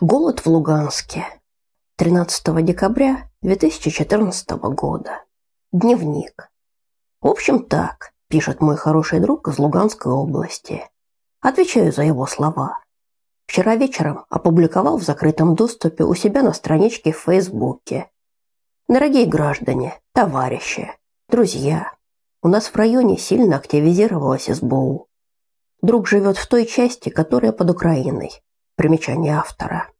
Голод в Луганске. 13 декабря 2014 года. Дневник. В общем так, пишет мой хороший друг из Луганской области. Отвечаю за его слова. Вчера вечером опубликовал в закрытом доступе у себя на страничке в Фейсбуке. Дорогие граждане, товарищи, друзья, у нас в районе сильно активизировалась СБУ. Друг живет в той части, которая под Украиной. Примечание автора.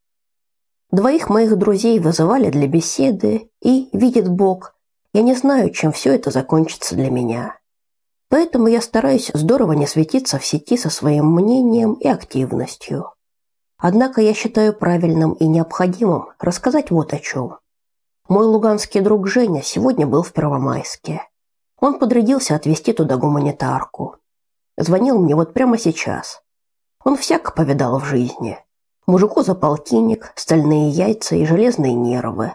Двоих моих друзей вызывали для беседы, и, видит Бог, я не знаю, чем все это закончится для меня. Поэтому я стараюсь здорово не светиться в сети со своим мнением и активностью. Однако я считаю правильным и необходимым рассказать вот о чем. Мой луганский друг Женя сегодня был в Первомайске. Он подрядился отвезти туда гуманитарку. Звонил мне вот прямо сейчас. Он всяко повидал в жизни. Мужику за полтинник, стальные яйца и железные нервы.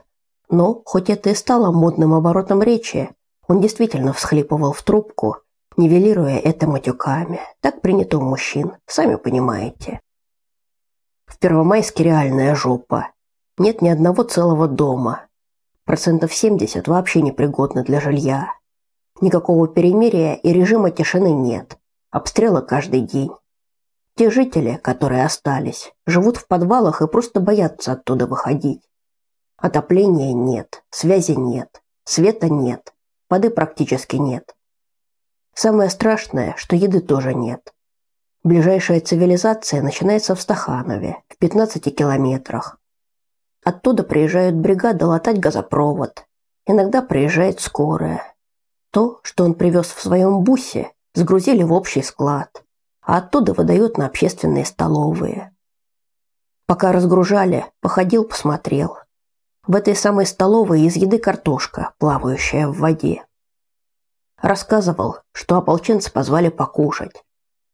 Но, хоть это и стало модным оборотом речи, он действительно всхлипывал в трубку, нивелируя это матюками. Так принято у мужчин, сами понимаете. В Первомайске реальная жопа. Нет ни одного целого дома. Процентов 70 вообще непригодны для жилья. Никакого перемирия и режима тишины нет. Обстрелы каждый день. Те жители, которые остались, живут в подвалах и просто боятся оттуда выходить. Отопления нет, связи нет, света нет, воды практически нет. Самое страшное, что еды тоже нет. Ближайшая цивилизация начинается в Стаханове, в 15 километрах. Оттуда приезжают бригады латать газопровод. Иногда приезжает скорая. То, что он привез в своем бусе, сгрузили в общий склад а оттуда выдают на общественные столовые. Пока разгружали, походил, посмотрел. В этой самой столовой из еды картошка, плавающая в воде. Рассказывал, что ополченцы позвали покушать.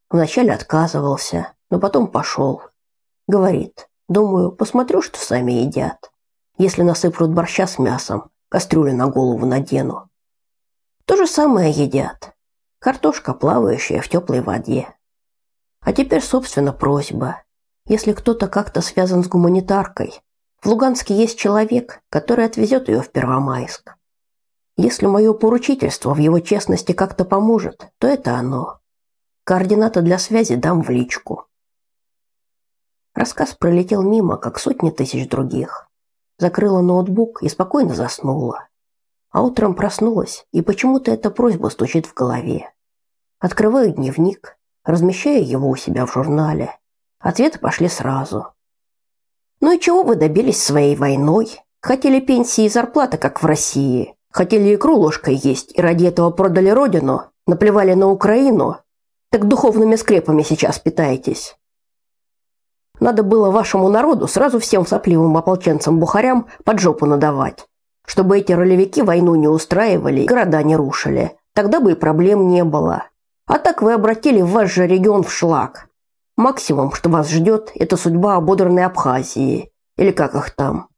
Вначале отказывался, но потом пошел. Говорит, думаю, посмотрю, что сами едят. Если насыплют борща с мясом, кастрюлю на голову надену. То же самое едят. Картошка, плавающая в теплой воде. А теперь, собственно, просьба. Если кто-то как-то связан с гуманитаркой, в Луганске есть человек, который отвезет ее в Первомайск. Если мое поручительство в его честности как-то поможет, то это оно. Координаты для связи дам в личку. Рассказ пролетел мимо, как сотни тысяч других. Закрыла ноутбук и спокойно заснула. А утром проснулась, и почему-то эта просьба стучит в голове. Открываю дневник, размещая его у себя в журнале. Ответы пошли сразу. Ну и чего вы добились своей войной? Хотели пенсии и зарплаты, как в России. Хотели икру ложкой есть и ради этого продали родину, наплевали на Украину. Так духовными скрепами сейчас питаетесь. Надо было вашему народу сразу всем сопливым ополченцам-бухарям под жопу надавать, чтобы эти ролевики войну не устраивали и города не рушили. Тогда бы и проблем не было. А так вы обратили ваш же регион в шлак. Максимум, что вас ждет, это судьба ободранной Абхазии. Или как их там.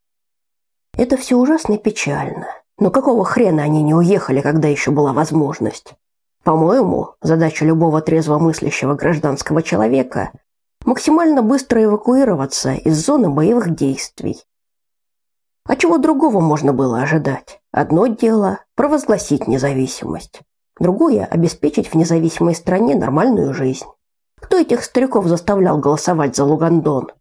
Это все ужасно и печально. Но какого хрена они не уехали, когда еще была возможность? По-моему, задача любого трезвомыслящего гражданского человека – максимально быстро эвакуироваться из зоны боевых действий. А чего другого можно было ожидать? Одно дело – провозгласить независимость. Другое – обеспечить в независимой стране нормальную жизнь. Кто этих стариков заставлял голосовать за Лугандон?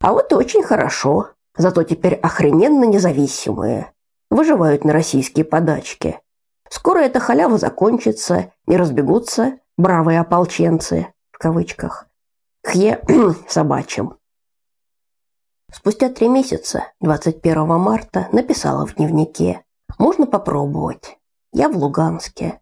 А вот и очень хорошо. Зато теперь охрененно независимые. Выживают на российские подачки. Скоро эта халява закончится, не разбегутся бравые ополченцы, в кавычках, хе собачьим. Спустя три месяца, 21 марта, написала в дневнике. Можно попробовать. Я в Луганске.